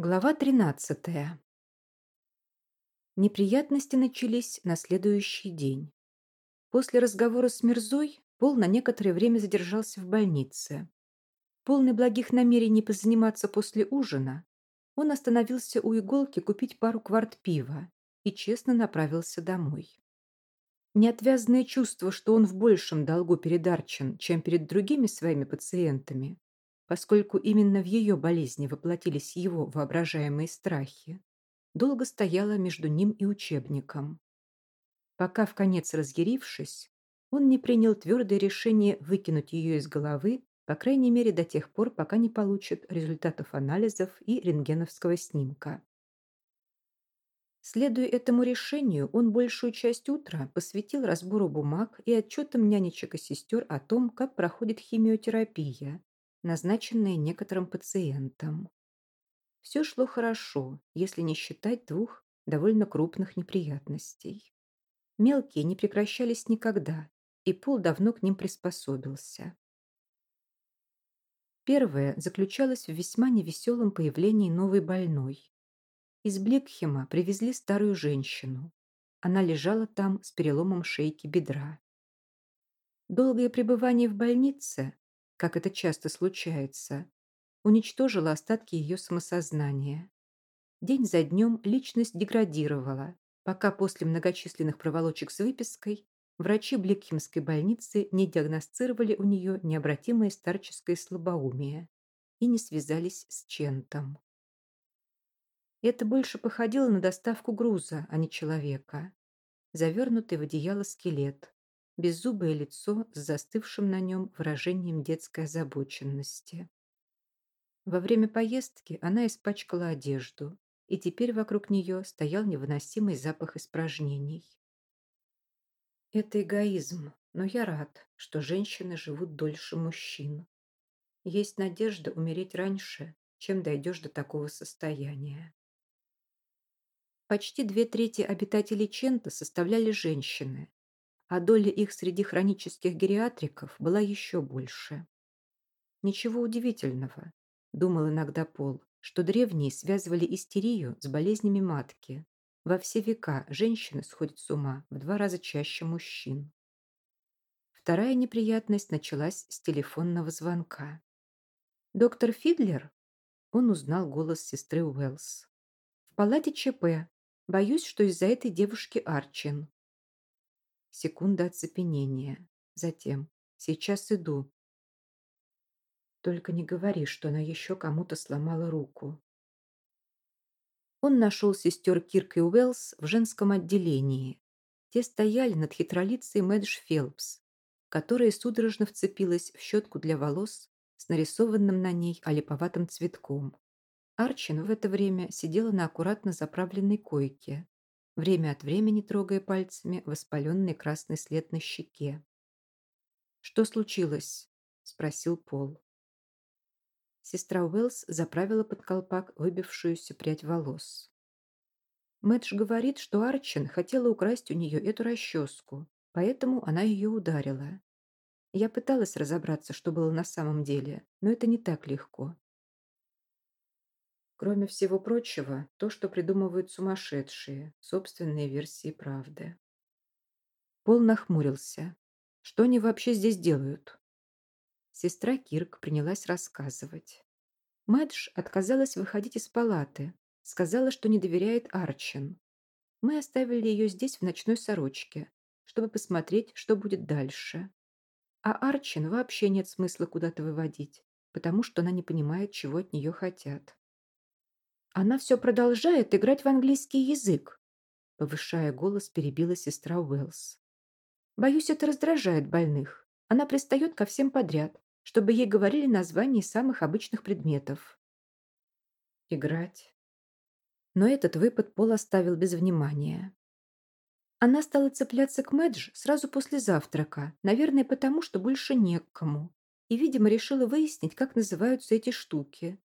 Глава 13. Неприятности начались на следующий день. После разговора с Мирзой Пол на некоторое время задержался в больнице. Полный благих намерений позаниматься после ужина, он остановился у иголки купить пару кварт пива и честно направился домой. Неотвязное чувство, что он в большем долгу перед Арчен, чем перед другими своими пациентами, поскольку именно в ее болезни воплотились его воображаемые страхи, долго стояла между ним и учебником. Пока, в конец разъярившись, он не принял твердое решение выкинуть ее из головы, по крайней мере до тех пор, пока не получит результатов анализов и рентгеновского снимка. Следуя этому решению, он большую часть утра посвятил разбору бумаг и отчетам нянечек и сестер о том, как проходит химиотерапия, назначенные некоторым пациентам. Все шло хорошо, если не считать двух довольно крупных неприятностей. Мелкие не прекращались никогда, и Пол давно к ним приспособился. Первое заключалось в весьма невеселом появлении новой больной. Из Бликхема привезли старую женщину. Она лежала там с переломом шейки бедра. Долгое пребывание в больнице как это часто случается, уничтожила остатки ее самосознания. День за днем личность деградировала, пока после многочисленных проволочек с выпиской врачи Бликхемской больницы не диагностировали у нее необратимое старческое слабоумие и не связались с Чентом. Это больше походило на доставку груза, а не человека. Завернутый в одеяло скелет, беззубое лицо с застывшим на нем выражением детской озабоченности. Во время поездки она испачкала одежду, и теперь вокруг нее стоял невыносимый запах испражнений. Это эгоизм, но я рад, что женщины живут дольше мужчин. Есть надежда умереть раньше, чем дойдешь до такого состояния. Почти две трети обитателей Чента составляли женщины, а доля их среди хронических гериатриков была еще больше. Ничего удивительного, думал иногда Пол, что древние связывали истерию с болезнями матки. Во все века женщины сходят с ума в два раза чаще мужчин. Вторая неприятность началась с телефонного звонка. «Доктор Фидлер?» Он узнал голос сестры Уэллс. «В палате ЧП. Боюсь, что из-за этой девушки Арчин. Секунда оцепенения. Затем. Сейчас иду. Только не говори, что она еще кому-то сломала руку. Он нашел сестер Кирк и Уэллс в женском отделении. Те стояли над хитролицей Мэдж Фелпс, которая судорожно вцепилась в щетку для волос с нарисованным на ней олиповатым цветком. Арчин в это время сидела на аккуратно заправленной койке, время от времени трогая пальцами воспаленный красный след на щеке. «Что случилось?» – спросил Пол. Сестра Уэллс заправила под колпак выбившуюся прядь волос. Мэтч говорит, что Арчин хотела украсть у нее эту расческу, поэтому она ее ударила. Я пыталась разобраться, что было на самом деле, но это не так легко. Кроме всего прочего, то, что придумывают сумасшедшие, собственные версии правды. Пол нахмурился. Что они вообще здесь делают? Сестра Кирк принялась рассказывать. Мэдж отказалась выходить из палаты, сказала, что не доверяет Арчин. Мы оставили ее здесь в ночной сорочке, чтобы посмотреть, что будет дальше. А Арчин вообще нет смысла куда-то выводить, потому что она не понимает, чего от нее хотят. Она все продолжает играть в английский язык. Повышая голос, перебила сестра Уэллс. Боюсь, это раздражает больных. Она пристает ко всем подряд, чтобы ей говорили названия самых обычных предметов. Играть. Но этот выпад Пол оставил без внимания. Она стала цепляться к Мэдж сразу после завтрака, наверное, потому, что больше не к кому. И, видимо, решила выяснить, как называются эти штуки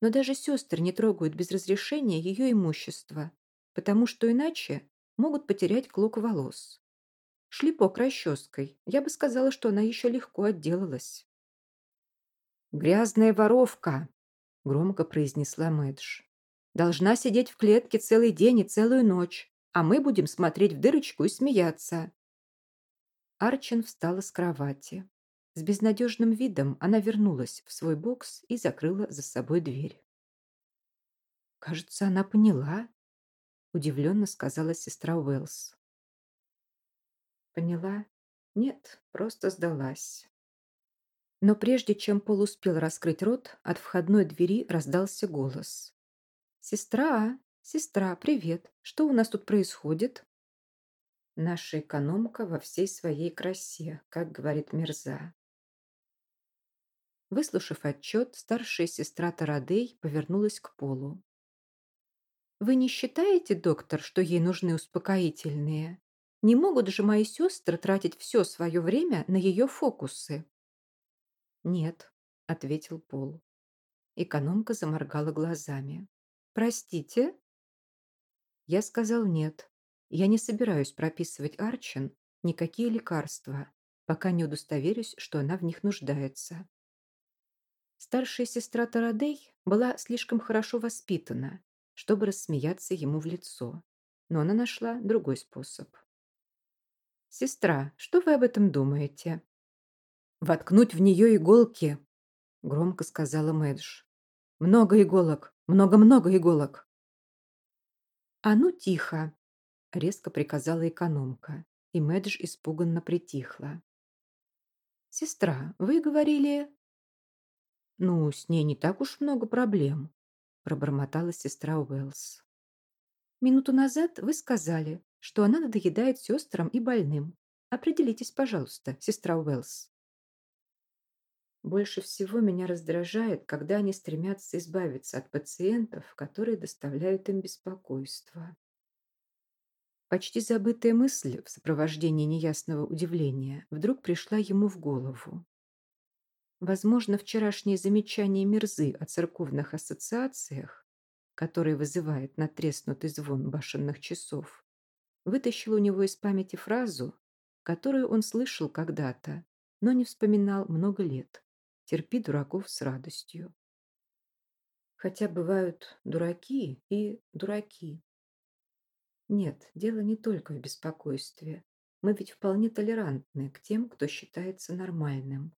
но даже сестры не трогают без разрешения ее имущество, потому что иначе могут потерять клок волос. Шлепок расческой. Я бы сказала, что она еще легко отделалась. «Грязная воровка!» – громко произнесла Мэдж. Должна сидеть в клетке целый день и целую ночь, а мы будем смотреть в дырочку и смеяться». Арчин встала с кровати. С безнадежным видом она вернулась в свой бокс и закрыла за собой дверь. «Кажется, она поняла», — удивленно сказала сестра Уэллс. «Поняла? Нет, просто сдалась». Но прежде чем Пол успел раскрыть рот, от входной двери раздался голос. «Сестра, сестра, привет. Что у нас тут происходит?» Наша экономка во всей своей красе, как говорит Мирза. Выслушав отчет, старшая сестра Тарадей повернулась к Полу. «Вы не считаете, доктор, что ей нужны успокоительные? Не могут же мои сестры тратить все свое время на ее фокусы?» «Нет», — ответил Пол. Экономка заморгала глазами. «Простите?» Я сказал нет. Я не собираюсь прописывать Арчин никакие лекарства, пока не удостоверюсь, что она в них нуждается. Старшая сестра Тарадей была слишком хорошо воспитана, чтобы рассмеяться ему в лицо, но она нашла другой способ. «Сестра, что вы об этом думаете?» «Воткнуть в нее иголки», — громко сказала Мэдж. «Много иголок, много-много иголок». «А ну тихо!» — резко приказала экономка, и Мэдж испуганно притихла. «Сестра, вы говорили...» «Ну, с ней не так уж много проблем», — пробормотала сестра Уэллс. «Минуту назад вы сказали, что она надоедает сестрам и больным. Определитесь, пожалуйста, сестра Уэллс». Больше всего меня раздражает, когда они стремятся избавиться от пациентов, которые доставляют им беспокойство. Почти забытая мысль в сопровождении неясного удивления вдруг пришла ему в голову. Возможно, вчерашнее замечание Мирзы о церковных ассоциациях, которые вызывает натреснутый звон башенных часов, вытащил у него из памяти фразу, которую он слышал когда-то, но не вспоминал много лет. Терпи дураков с радостью. Хотя бывают дураки и дураки. Нет, дело не только в беспокойстве. Мы ведь вполне толерантны к тем, кто считается нормальным.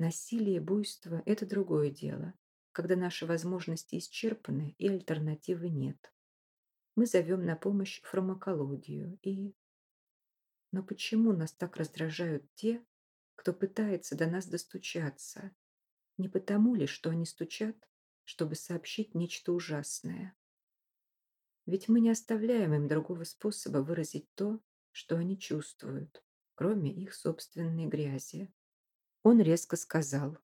Насилие, буйство – это другое дело, когда наши возможности исчерпаны и альтернативы нет. Мы зовем на помощь фармакологию и... Но почему нас так раздражают те, кто пытается до нас достучаться. Не потому ли, что они стучат, чтобы сообщить нечто ужасное? Ведь мы не оставляем им другого способа выразить то, что они чувствуют, кроме их собственной грязи. Он резко сказал,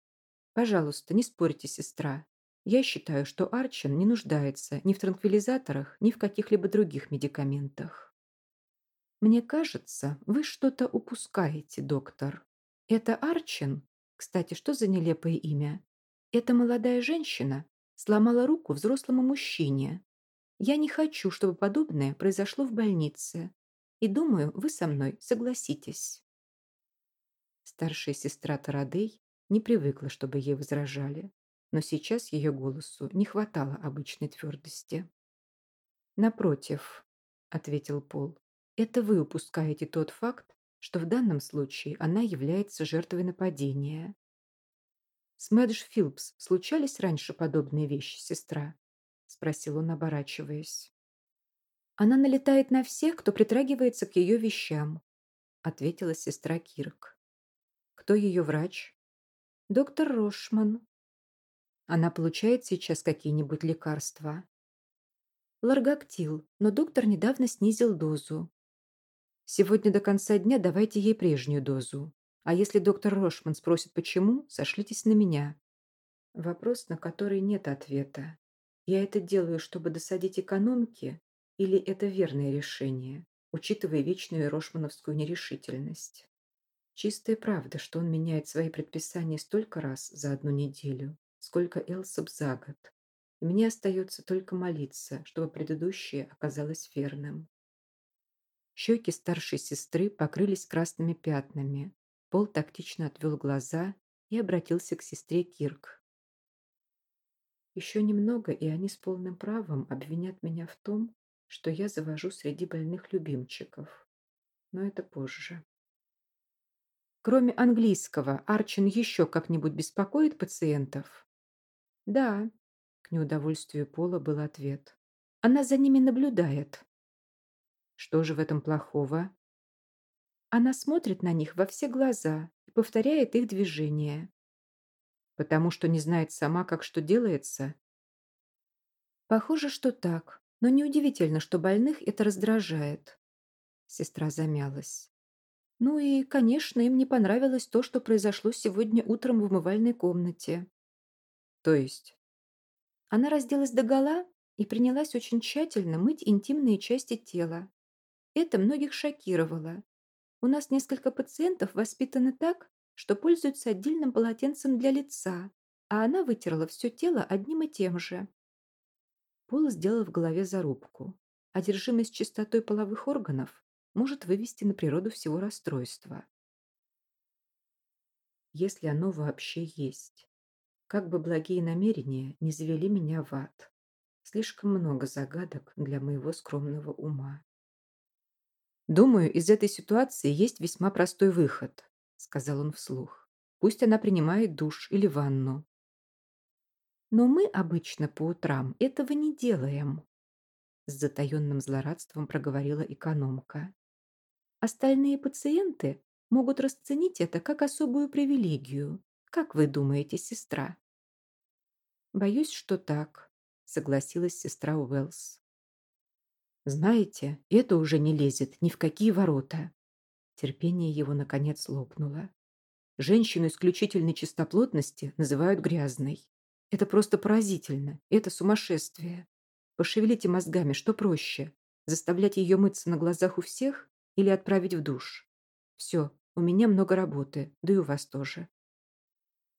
«Пожалуйста, не спорьте, сестра. Я считаю, что Арчин не нуждается ни в транквилизаторах, ни в каких-либо других медикаментах». «Мне кажется, вы что-то упускаете, доктор», это Арчин? Кстати, что за нелепое имя? Эта молодая женщина сломала руку взрослому мужчине. Я не хочу, чтобы подобное произошло в больнице. И думаю, вы со мной согласитесь. Старшая сестра Тарадей не привыкла, чтобы ей возражали, но сейчас ее голосу не хватало обычной твердости. «Напротив», — ответил Пол, — «это вы упускаете тот факт, что в данном случае она является жертвой нападения. «С Мэдж Филпс случались раньше подобные вещи, сестра?» – спросил он, оборачиваясь. «Она налетает на всех, кто притрагивается к ее вещам», – ответила сестра Кирк. «Кто ее врач?» «Доктор Рошман». «Она получает сейчас какие-нибудь лекарства?» «Ларгактил, но доктор недавно снизил дозу. Сегодня до конца дня давайте ей прежнюю дозу. А если доктор Рошман спросит, почему, сошлитесь на меня. Вопрос, на который нет ответа. Я это делаю, чтобы досадить экономке, или это верное решение, учитывая вечную рошмановскую нерешительность? Чистая правда, что он меняет свои предписания столько раз за одну неделю, сколько Элсоп за год. И мне остается только молиться, чтобы предыдущее оказалось верным. Щеки старшей сестры покрылись красными пятнами. Пол тактично отвел глаза и обратился к сестре Кирк. Еще немного, и они с полным правом обвинят меня в том, что я завожу среди больных любимчиков. Но это позже. Кроме английского, Арчин еще как-нибудь беспокоит пациентов? Да, к неудовольствию Пола был ответ. Она за ними наблюдает. Что же в этом плохого? Она смотрит на них во все глаза и повторяет их движения. Потому что не знает сама, как что делается? Похоже, что так, но неудивительно, что больных это раздражает. Сестра замялась. Ну и, конечно, им не понравилось то, что произошло сегодня утром в умывальной комнате. То есть? Она разделась догола и принялась очень тщательно мыть интимные части тела. Это многих шокировало. У нас несколько пациентов воспитаны так, что пользуются отдельным полотенцем для лица, а она вытерла все тело одним и тем же. Пол сделал в голове зарубку. Одержимость чистотой половых органов может вывести на природу всего расстройства. Если оно вообще есть. Как бы благие намерения не завели меня в ад. Слишком много загадок для моего скромного ума. «Думаю, из этой ситуации есть весьма простой выход», — сказал он вслух. «Пусть она принимает душ или ванну». «Но мы обычно по утрам этого не делаем», — с затаенным злорадством проговорила экономка. «Остальные пациенты могут расценить это как особую привилегию. Как вы думаете, сестра?» «Боюсь, что так», — согласилась сестра Уэллс. Знаете, это уже не лезет ни в какие ворота. Терпение его, наконец, лопнуло. Женщину исключительной чистоплотности называют грязной. Это просто поразительно. Это сумасшествие. Пошевелите мозгами, что проще? Заставлять ее мыться на глазах у всех или отправить в душ? Все, у меня много работы, да и у вас тоже.